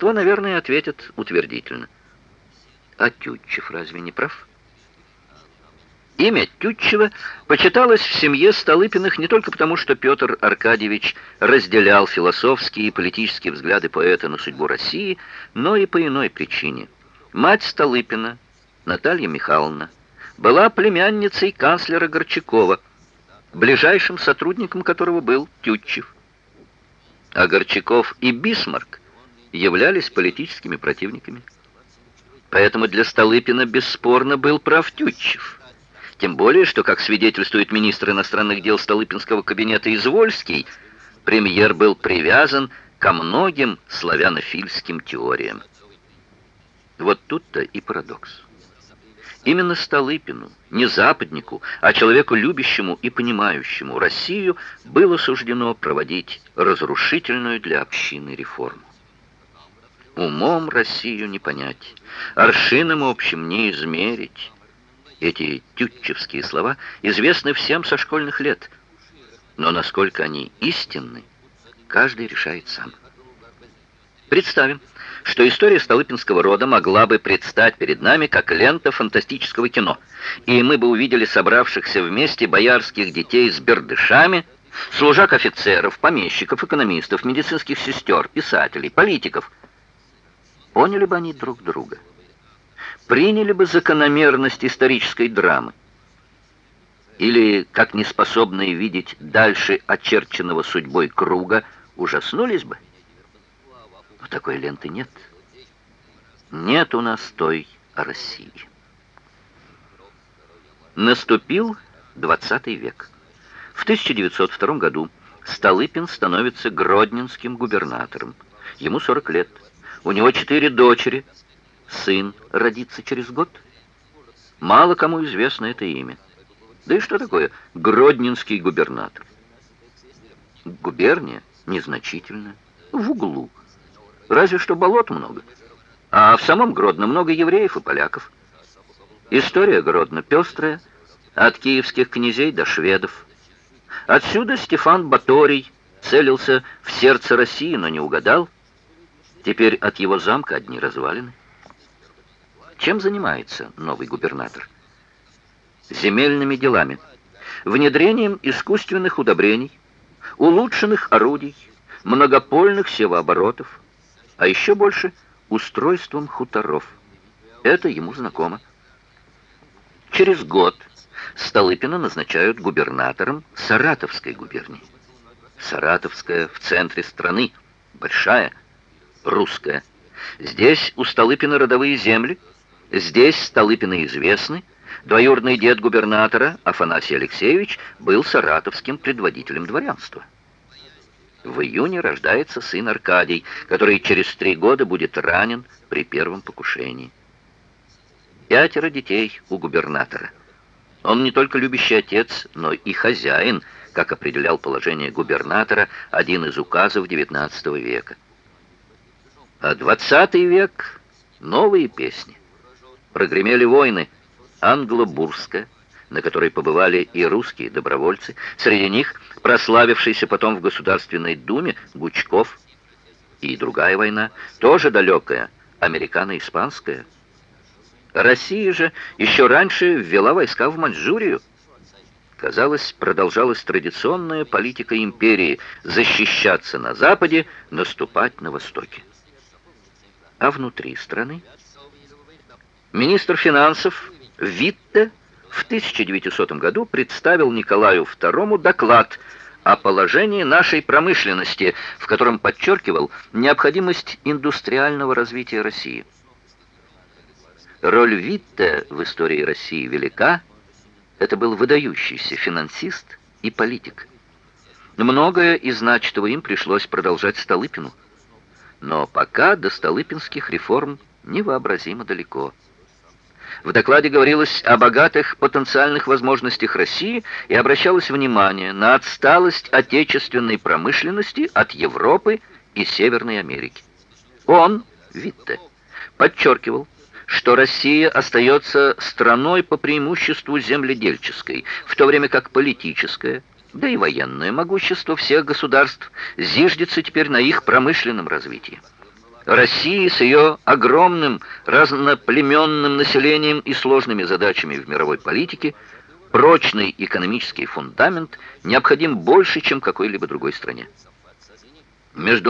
большинство, наверное, ответят утвердительно. А Тютчев разве не прав? Имя Тютчева почиталось в семье Столыпиных не только потому, что Петр Аркадьевич разделял философские и политические взгляды поэта на судьбу России, но и по иной причине. Мать Столыпина, Наталья Михайловна, была племянницей канцлера Горчакова, ближайшим сотрудником которого был Тютчев. А Горчаков и Бисмарк являлись политическими противниками. Поэтому для Столыпина бесспорно был прав Тютчев. Тем более, что, как свидетельствует министр иностранных дел Столыпинского кабинета Извольский, премьер был привязан ко многим славянофильским теориям. Вот тут-то и парадокс. Именно Столыпину, не западнику, а человеку любящему и понимающему Россию, было суждено проводить разрушительную для общины реформу. Умом Россию не понять, аршином общим не измерить, эти тютчевские слова известны всем со школьных лет, но насколько они истинны, каждый решает сам. Представим, что история Столыпинского рода могла бы предстать перед нами как лента фантастического кино, и мы бы увидели собравшихся вместе боярских детей с бердышами, служак офицеров, помещиков, экономистов, медицинских сестер, писателей, политиков. Поняли бы они друг друга? приняли бы закономерность исторической драмы? Или, как неспособные видеть дальше очерченного судьбой круга, ужаснулись бы? Но такой ленты нет. Нет у нас той России. Наступил 20 век. В 1902 году Столыпин становится гродненским губернатором. Ему 40 лет. У него четыре дочери – сын родится через год? Мало кому известно это имя. Да и что такое Гродненский губернатор? Губерния незначительная, в углу. Разве что болот много. А в самом Гродно много евреев и поляков. История Гродно пестрая, от киевских князей до шведов. Отсюда Стефан Баторий целился в сердце России, но не угадал. Теперь от его замка одни развалины. Чем занимается новый губернатор? Земельными делами, внедрением искусственных удобрений, улучшенных орудий, многопольных севооборотов, а еще больше устройством хуторов. Это ему знакомо. Через год Столыпина назначают губернатором Саратовской губернии. Саратовская в центре страны, большая, русская. Здесь у Столыпина родовые земли – Здесь Столыпины известны. Двоюродный дед губернатора Афанасий Алексеевич был саратовским предводителем дворянства. В июне рождается сын Аркадий, который через три года будет ранен при первом покушении. Пятеро детей у губернатора. Он не только любящий отец, но и хозяин, как определял положение губернатора один из указов XIX века. А XX век — новые песни прогремели войны англо-бурская, на которой побывали и русские добровольцы, среди них прославившийся потом в Государственной Думе Гучков, и другая война, тоже далекая, американо-испанская. Россия же еще раньше ввела войска в Маньчжурию. Казалось, продолжалась традиционная политика империи защищаться на Западе, наступать на Востоке. А внутри страны Министр финансов Витте в 1900 году представил Николаю II доклад о положении нашей промышленности, в котором подчеркивал необходимость индустриального развития России. Роль Витте в истории России велика. Это был выдающийся финансист и политик. Многое из начатого им пришлось продолжать Столыпину. Но пока до столыпинских реформ невообразимо далеко. В докладе говорилось о богатых потенциальных возможностях России и обращалось внимание на отсталость отечественной промышленности от Европы и Северной Америки. Он, Витте, подчеркивал, что Россия остается страной по преимуществу земледельческой, в то время как политическое, да и военное могущество всех государств зиждется теперь на их промышленном развитии. России с ее огромным разноплеменным населением и сложными задачами в мировой политике прочный экономический фундамент необходим больше, чем какой-либо другой стране. Между